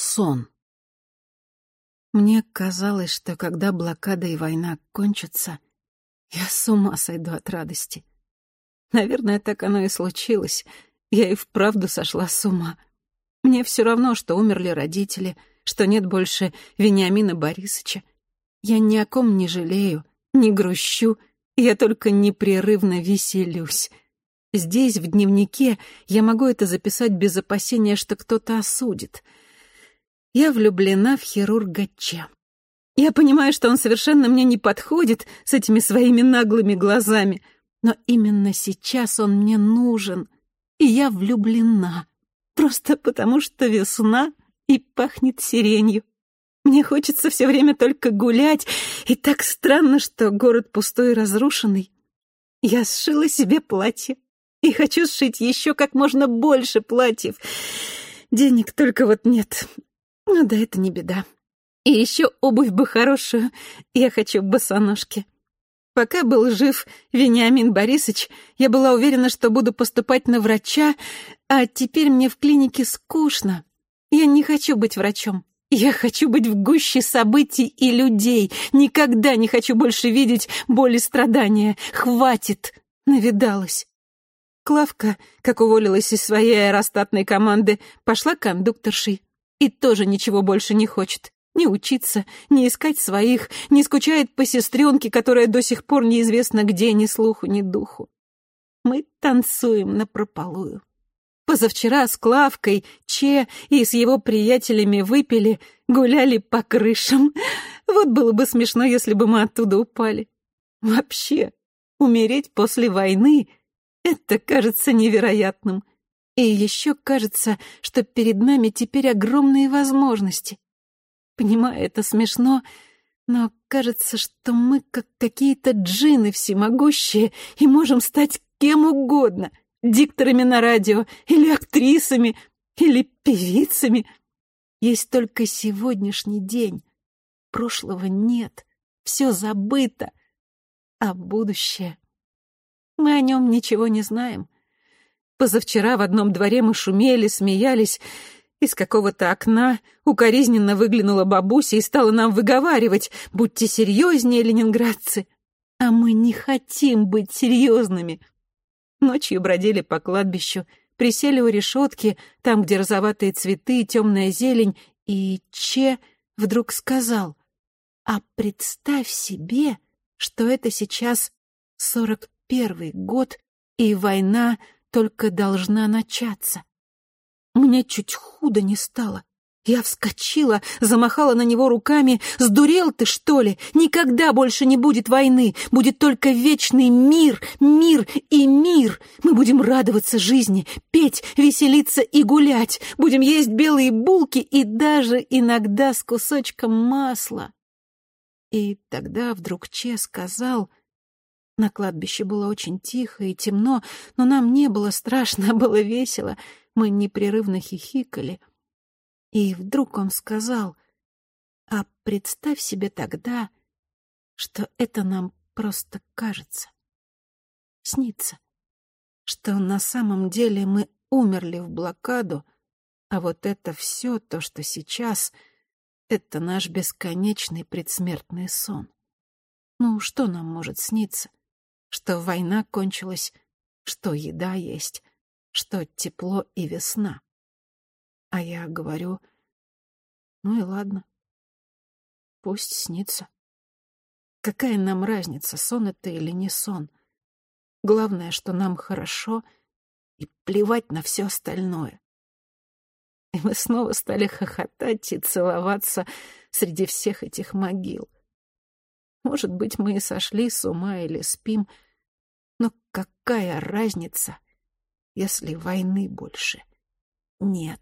Сон. Мне казалось, что когда блокада и война кончатся, я с ума сойду от радости. Наверное, так оно и случилось. Я и вправду сошла с ума. Мне все равно, что умерли родители, что нет больше Вениамина Борисовича. Я ни о ком не жалею, не грущу, я только непрерывно веселюсь. Здесь, в дневнике, я могу это записать без опасения, что кто-то осудит. Я влюблена в хирурга Че. Я понимаю, что он совершенно мне не подходит с этими своими наглыми глазами, но именно сейчас он мне нужен, и я влюблена. Просто потому, что весна и пахнет сиренью. Мне хочется все время только гулять, и так странно, что город пустой и разрушенный. Я сшила себе платье и хочу сшить еще как можно больше платьев. Денег только вот нет. Ну да, это не беда. И еще обувь бы хорошую. Я хочу босоножки. Пока был жив Вениамин Борисович, я была уверена, что буду поступать на врача, а теперь мне в клинике скучно. Я не хочу быть врачом. Я хочу быть в гуще событий и людей. Никогда не хочу больше видеть боль и страдания. Хватит. Навидалась. Клавка, как уволилась из своей аэростатной команды, пошла кондукторшей. И тоже ничего больше не хочет. Не учиться, не искать своих, не скучает по сестренке, которая до сих пор неизвестно где, ни слуху, ни духу. Мы танцуем напропалую. Позавчера с Клавкой, Че и с его приятелями выпили, гуляли по крышам. Вот было бы смешно, если бы мы оттуда упали. Вообще, умереть после войны — это кажется невероятным. И еще кажется, что перед нами теперь огромные возможности. Понимаю, это смешно, но кажется, что мы как какие-то джины всемогущие и можем стать кем угодно — дикторами на радио, или актрисами, или певицами. Есть только сегодняшний день. Прошлого нет, все забыто. А будущее? Мы о нем ничего не знаем. Позавчера в одном дворе мы шумели, смеялись. Из какого-то окна укоризненно выглянула бабуся и стала нам выговаривать «Будьте серьезнее, ленинградцы!» А мы не хотим быть серьезными. Ночью бродили по кладбищу, присели у решетки, там, где розоватые цветы, темная зелень, и Че вдруг сказал, «А представь себе, что это сейчас сорок первый год, и война только должна начаться». Мне чуть худо не стало. Я вскочила, замахала на него руками. «Сдурел ты, что ли? Никогда больше не будет войны. Будет только вечный мир, мир и мир. Мы будем радоваться жизни, петь, веселиться и гулять. Будем есть белые булки и даже иногда с кусочком масла». И тогда вдруг Че сказал... На кладбище было очень тихо и темно, но нам не было страшно, а было весело. Мы непрерывно хихикали — и вдруг он сказал, «А представь себе тогда, что это нам просто кажется, снится, что на самом деле мы умерли в блокаду, а вот это все то, что сейчас, это наш бесконечный предсмертный сон. Ну, что нам может сниться? Что война кончилась, что еда есть, что тепло и весна. А я говорю, ну и ладно. Пусть снится. Какая нам разница, сон это или не сон? Главное, что нам хорошо, и плевать на все остальное. И мы снова стали хохотать и целоваться среди всех этих могил. Может быть, мы и сошли с ума или спим, но какая разница, если войны больше нет?